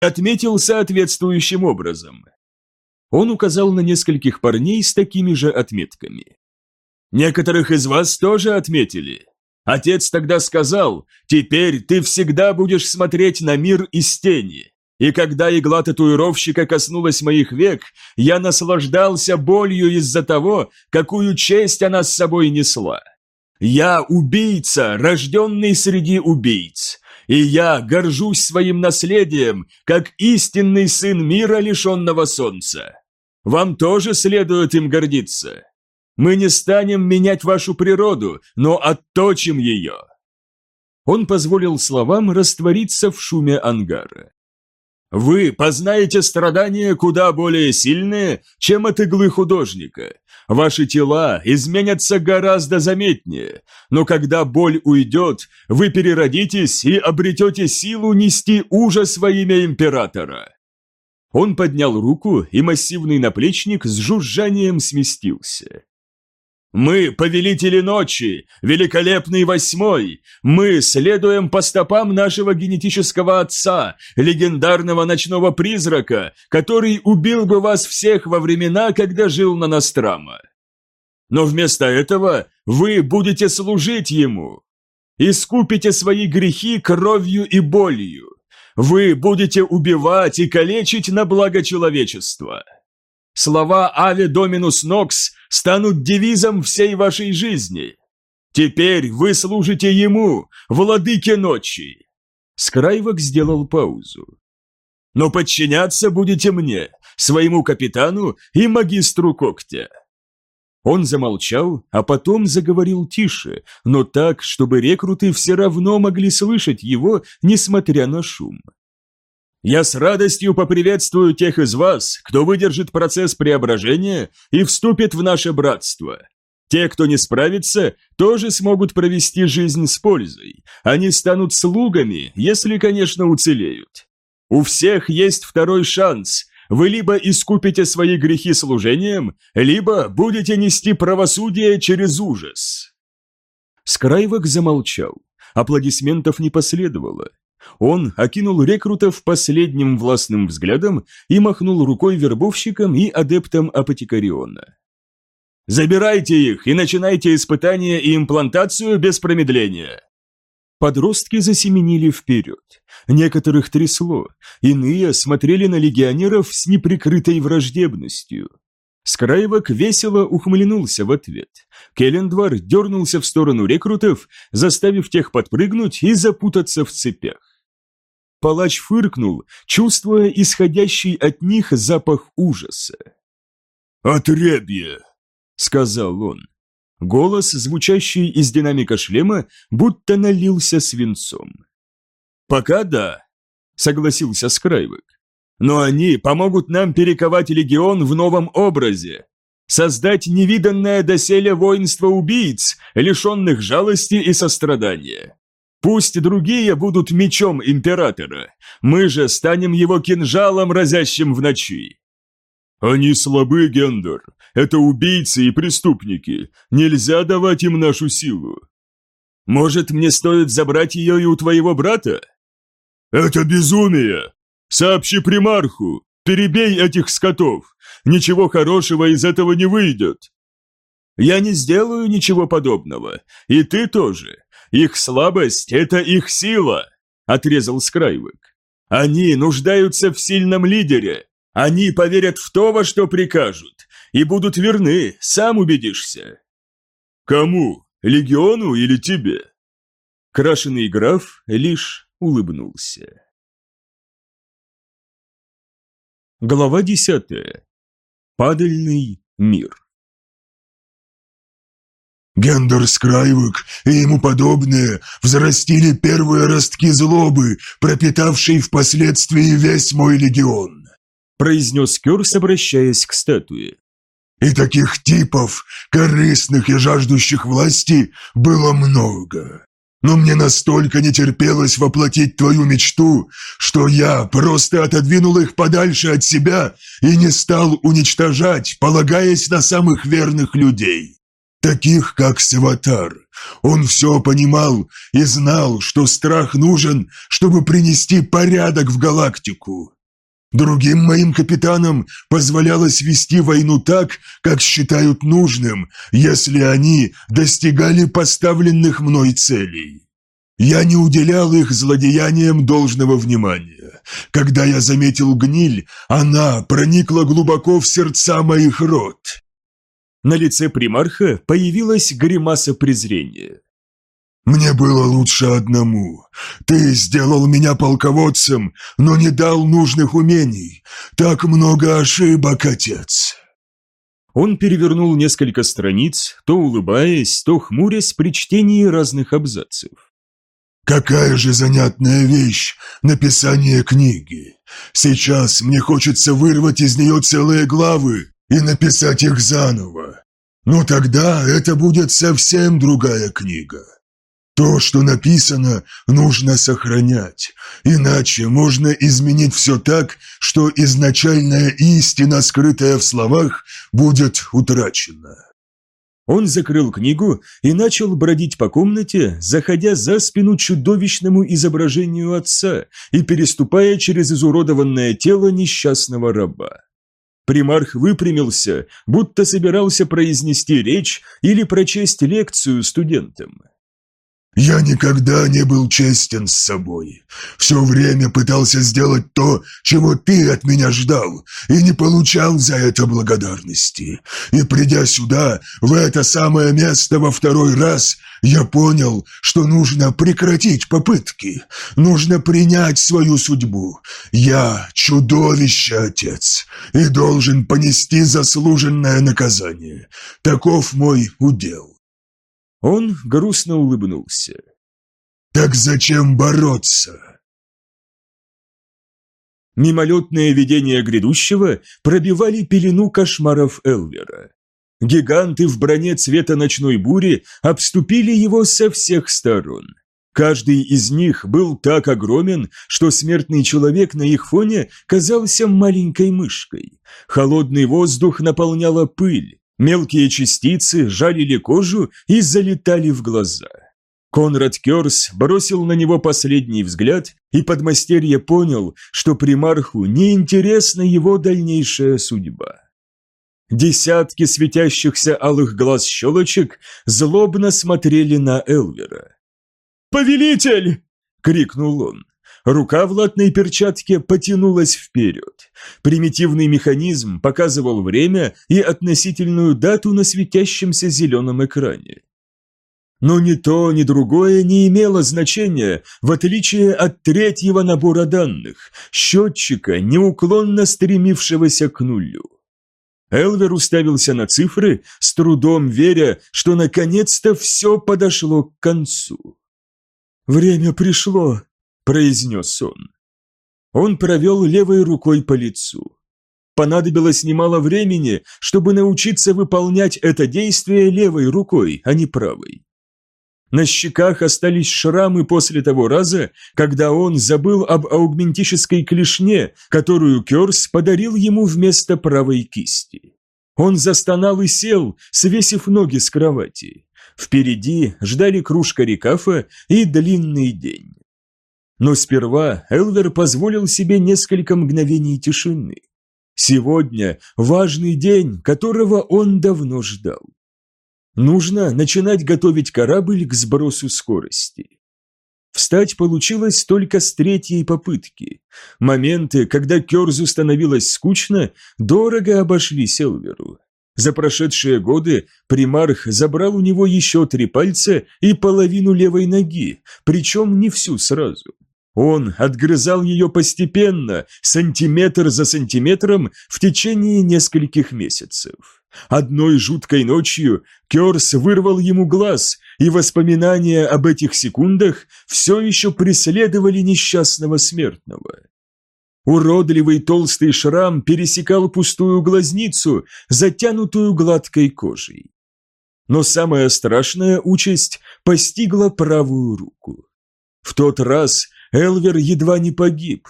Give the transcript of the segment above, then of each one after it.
отметил соответствующим образом. Он указал на нескольких парней с такими же отметками. Некоторых из вас тоже отметили. Отец тогда сказал, теперь ты всегда будешь смотреть на мир из тени. И когда игла татуировщика коснулась моих век, я наслаждался болью из-за того, какую честь она с собой несла. Я убийца, рожденный среди убийц, и я горжусь своим наследием, как истинный сын мира, лишенного солнца. Вам тоже следует им гордиться. Мы не станем менять вашу природу, но отточим ее». Он позволил словам раствориться в шуме ангара. Вы познаете страдания куда более сильные, чем от иглы художника. Ваши тела изменятся гораздо заметнее, но когда боль уйдет, вы переродитесь и обретете силу нести ужас во имя императора». Он поднял руку, и массивный наплечник с жужжанием сместился. Мы, повелители ночи, великолепный восьмой, мы следуем по стопам нашего генетического отца, легендарного ночного призрака, который убил бы вас всех во времена, когда жил на Настрама. Но вместо этого вы будете служить ему. Искупите свои грехи кровью и болью. Вы будете убивать и калечить на благо человечества. Слова «Аве Доминус Нокс» станут девизом всей вашей жизни. Теперь вы служите ему, владыке ночи. Скрайвок сделал паузу. Но подчиняться будете мне, своему капитану и магистру когтя. Он замолчал, а потом заговорил тише, но так, чтобы рекруты все равно могли слышать его, несмотря на шум. Я с радостью поприветствую тех из вас, кто выдержит процесс преображения и вступит в наше братство. Те, кто не справится, тоже смогут провести жизнь с пользой. Они станут слугами, если, конечно, уцелеют. У всех есть второй шанс. Вы либо искупите свои грехи служением, либо будете нести правосудие через ужас. Скрайвок замолчал. Аплодисментов не последовало. Он окинул рекрутов последним властным взглядом и махнул рукой вербовщикам и адептам Апотекариона. «Забирайте их и начинайте испытания и имплантацию без промедления!» Подростки засеменили вперед. Некоторых трясло, иные смотрели на легионеров с неприкрытой враждебностью. Скрайвок весело ухмыленулся в ответ. Келлендвар дернулся в сторону рекрутов, заставив тех подпрыгнуть и запутаться в цепях. Палач фыркнул, чувствуя исходящий от них запах ужаса. «Отребье!» — сказал он. Голос, звучащий из динамика шлема, будто налился свинцом. «Пока да», — согласился Скрайвек. «Но они помогут нам перековать легион в новом образе, создать невиданное доселе воинство убийц, лишенных жалости и сострадания. Пусть другие будут мечом императора, мы же станем его кинжалом, разящим в ночи. Они слабы, Гендер. Это убийцы и преступники. Нельзя давать им нашу силу. Может, мне стоит забрать ее и у твоего брата? Это безумие. Сообщи примарху. Перебей этих скотов. Ничего хорошего из этого не выйдет. Я не сделаю ничего подобного. И ты тоже. Их слабость – это их сила», – отрезал Скрайвик. «Они нуждаются в сильном лидере. Они поверят в то, во что прикажут, и будут верны, сам убедишься». «Кому? Легиону или тебе?» Крашеный граф лишь улыбнулся. Глава десятая. Падальный мир. Гендер Скрайвик и ему подобные взрастили первые ростки злобы, пропитавшей впоследствии весь мой легион», произнес Кёрс, обращаясь к статуе. «И таких типов, корыстных и жаждущих власти, было много. Но мне настолько не терпелось воплотить твою мечту, что я просто отодвинул их подальше от себя и не стал уничтожать, полагаясь на самых верных людей. Таких как Саватар. Он все понимал и знал, что страх нужен, чтобы принести порядок в галактику. Другим моим капитанам позволялось вести войну так, как считают нужным, если они достигали поставленных мной целей. Я не уделял их злодеяниям должного внимания. Когда я заметил гниль, она проникла глубоко в сердца моих род. На лице примарха появилась гримаса презрения. «Мне было лучше одному. Ты сделал меня полководцем, но не дал нужных умений. Так много ошибок, отец». Он перевернул несколько страниц, то улыбаясь, то хмурясь при чтении разных абзацев. Какая же занятная вещь – написание книги. Сейчас мне хочется вырвать из нее целые главы и написать их заново. Но тогда это будет совсем другая книга. То, что написано, нужно сохранять, иначе можно изменить все так, что изначальная истина, скрытая в словах, будет утрачена. Он закрыл книгу и начал бродить по комнате, заходя за спину чудовищному изображению отца и переступая через изуродованное тело несчастного раба. Примарх выпрямился, будто собирался произнести речь или прочесть лекцию студентам. Я никогда не был честен с собой. Все время пытался сделать то, чего ты от меня ждал, и не получал за это благодарности. И придя сюда, в это самое место во второй раз, я понял, что нужно прекратить попытки, нужно принять свою судьбу. Я чудовище, отец, и должен понести заслуженное наказание. Таков мой удел. Он грустно улыбнулся. «Так зачем бороться?» Мимолетные видения грядущего пробивали пелену кошмаров Элвера. Гиганты в броне цвета ночной бури обступили его со всех сторон. Каждый из них был так огромен, что смертный человек на их фоне казался маленькой мышкой. Холодный воздух наполняла пыль, Мелкие частицы жалили кожу и залетали в глаза. Конрад Керс бросил на него последний взгляд, и подмастерье понял, что примарху неинтересна его дальнейшая судьба. Десятки светящихся алых глаз щелочек злобно смотрели на Элвера. «Повелитель!» — крикнул он. Рука в латной перчатке потянулась вперед. Примитивный механизм показывал время и относительную дату на светящемся зеленом экране. Но ни то, ни другое не имело значения, в отличие от третьего набора данных, счетчика, неуклонно стремившегося к нулю. Элвер уставился на цифры, с трудом веря, что наконец-то все подошло к концу. «Время пришло», произнес он. Он провел левой рукой по лицу. Понадобилось немало времени, чтобы научиться выполнять это действие левой рукой, а не правой. На щеках остались шрамы после того раза, когда он забыл об аугментической клешне, которую Керс подарил ему вместо правой кисти. Он застонал и сел, свесив ноги с кровати. Впереди ждали кружка рекафа и длинный день. Но сперва Элвер позволил себе несколько мгновений тишины. Сегодня важный день, которого он давно ждал. Нужно начинать готовить корабль к сбросу скорости. Встать получилось только с третьей попытки. Моменты, когда Керзу становилось скучно, дорого обошлись Элверу. За прошедшие годы примарх забрал у него еще три пальца и половину левой ноги, причем не всю сразу. Он отгрызал ее постепенно, сантиметр за сантиметром, в течение нескольких месяцев. Одной жуткой ночью Керс вырвал ему глаз, и воспоминания об этих секундах все еще преследовали несчастного смертного. Уродливый толстый шрам пересекал пустую глазницу, затянутую гладкой кожей. Но самая страшная участь постигла правую руку. В тот раз Элвер едва не погиб.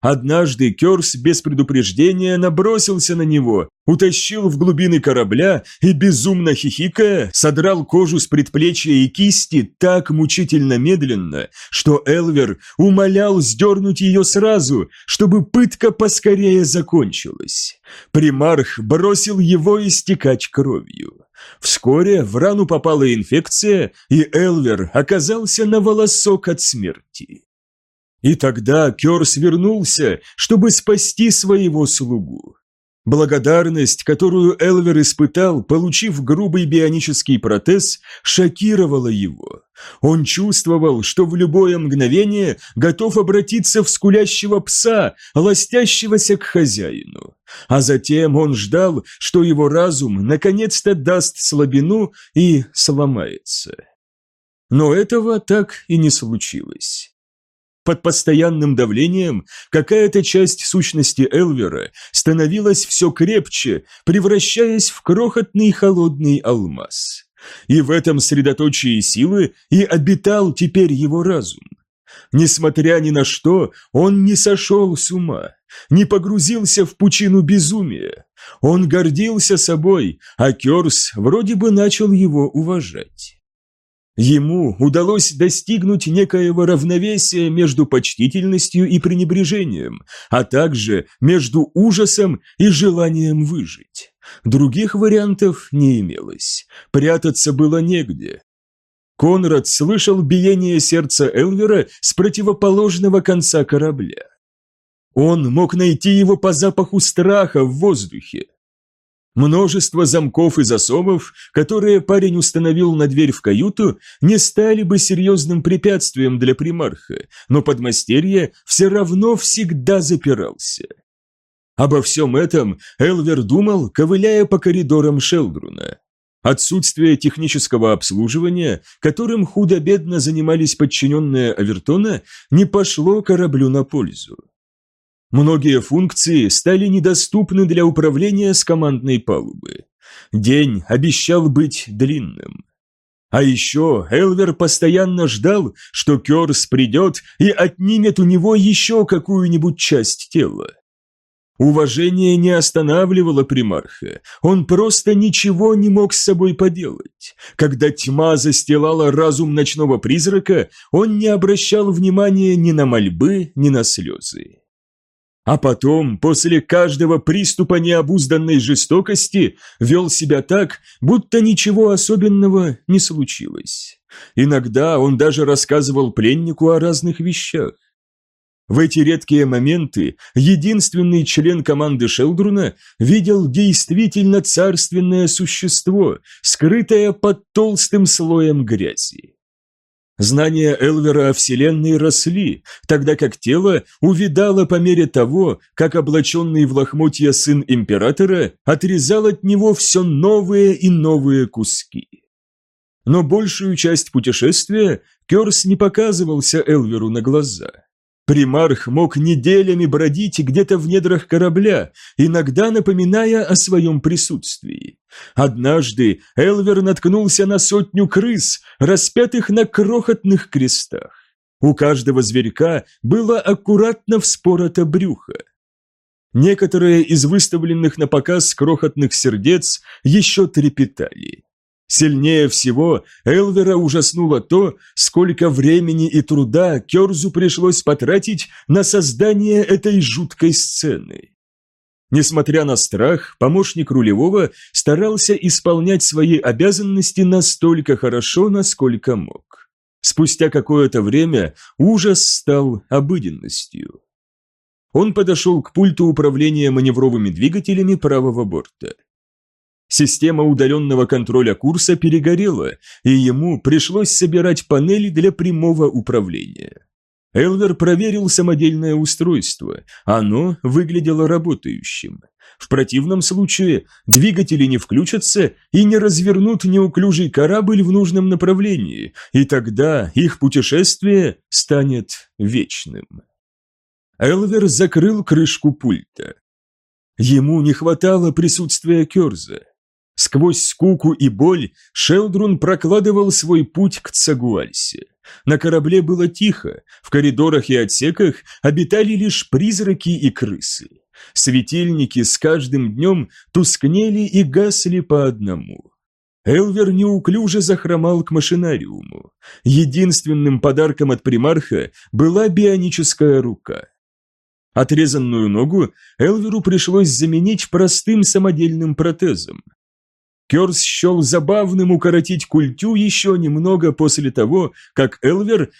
Однажды Керс без предупреждения набросился на него, утащил в глубины корабля и, безумно хихикая, содрал кожу с предплечья и кисти так мучительно медленно, что Элвер умолял сдернуть ее сразу, чтобы пытка поскорее закончилась. Примарх бросил его истекать кровью. Вскоре в рану попала инфекция, и Элвер оказался на волосок от смерти. И тогда Керс вернулся, чтобы спасти своего слугу. Благодарность, которую Элвер испытал, получив грубый бионический протез, шокировала его. Он чувствовал, что в любое мгновение готов обратиться в скулящего пса, ластящегося к хозяину. А затем он ждал, что его разум наконец-то даст слабину и сломается. Но этого так и не случилось. Под постоянным давлением какая-то часть сущности Элвера становилась все крепче, превращаясь в крохотный холодный алмаз. И в этом средоточии силы и обитал теперь его разум. Несмотря ни на что, он не сошел с ума, не погрузился в пучину безумия. Он гордился собой, а Керс вроде бы начал его уважать. Ему удалось достигнуть некоего равновесия между почтительностью и пренебрежением, а также между ужасом и желанием выжить. Других вариантов не имелось. Прятаться было негде. Конрад слышал биение сердца Элвера с противоположного конца корабля. Он мог найти его по запаху страха в воздухе. Множество замков и засовов, которые парень установил на дверь в каюту, не стали бы серьезным препятствием для примарха, но подмастерье все равно всегда запирался. Обо всем этом Элвер думал, ковыляя по коридорам Шелдруна. Отсутствие технического обслуживания, которым худо-бедно занимались подчиненные Авертона, не пошло кораблю на пользу. Многие функции стали недоступны для управления с командной палубы. День обещал быть длинным. А еще Элвер постоянно ждал, что Керс придет и отнимет у него еще какую-нибудь часть тела. Уважение не останавливало примарха, он просто ничего не мог с собой поделать. Когда тьма застилала разум ночного призрака, он не обращал внимания ни на мольбы, ни на слезы. А потом, после каждого приступа необузданной жестокости, вел себя так, будто ничего особенного не случилось. Иногда он даже рассказывал пленнику о разных вещах. В эти редкие моменты единственный член команды Шелдруна видел действительно царственное существо, скрытое под толстым слоем грязи. Знания Элвера о Вселенной росли, тогда как тело увидало по мере того, как облаченный в лохмотья сын Императора отрезал от него все новые и новые куски. Но большую часть путешествия Керс не показывался Элверу на глаза. Примарх мог неделями бродить где-то в недрах корабля, иногда напоминая о своем присутствии. Однажды Элвер наткнулся на сотню крыс, распятых на крохотных крестах. У каждого зверька было аккуратно вспорото брюхо. Некоторые из выставленных на показ крохотных сердец еще трепетали. Сильнее всего Элвера ужаснуло то, сколько времени и труда Керзу пришлось потратить на создание этой жуткой сцены. Несмотря на страх, помощник рулевого старался исполнять свои обязанности настолько хорошо, насколько мог. Спустя какое-то время ужас стал обыденностью. Он подошел к пульту управления маневровыми двигателями правого борта. Система удаленного контроля курса перегорела, и ему пришлось собирать панели для прямого управления. Элвер проверил самодельное устройство, оно выглядело работающим. В противном случае двигатели не включатся и не развернут неуклюжий корабль в нужном направлении, и тогда их путешествие станет вечным. Элвер закрыл крышку пульта. Ему не хватало присутствия Керза. Сквозь скуку и боль Шелдрун прокладывал свой путь к Цагуальсе. На корабле было тихо, в коридорах и отсеках обитали лишь призраки и крысы. Светильники с каждым днем тускнели и гасли по одному. Элвер неуклюже захромал к машинариуму. Единственным подарком от примарха была бионическая рука. Отрезанную ногу Элверу пришлось заменить простым самодельным протезом. Керс счел забавным укоротить культю еще немного после того, как Элвер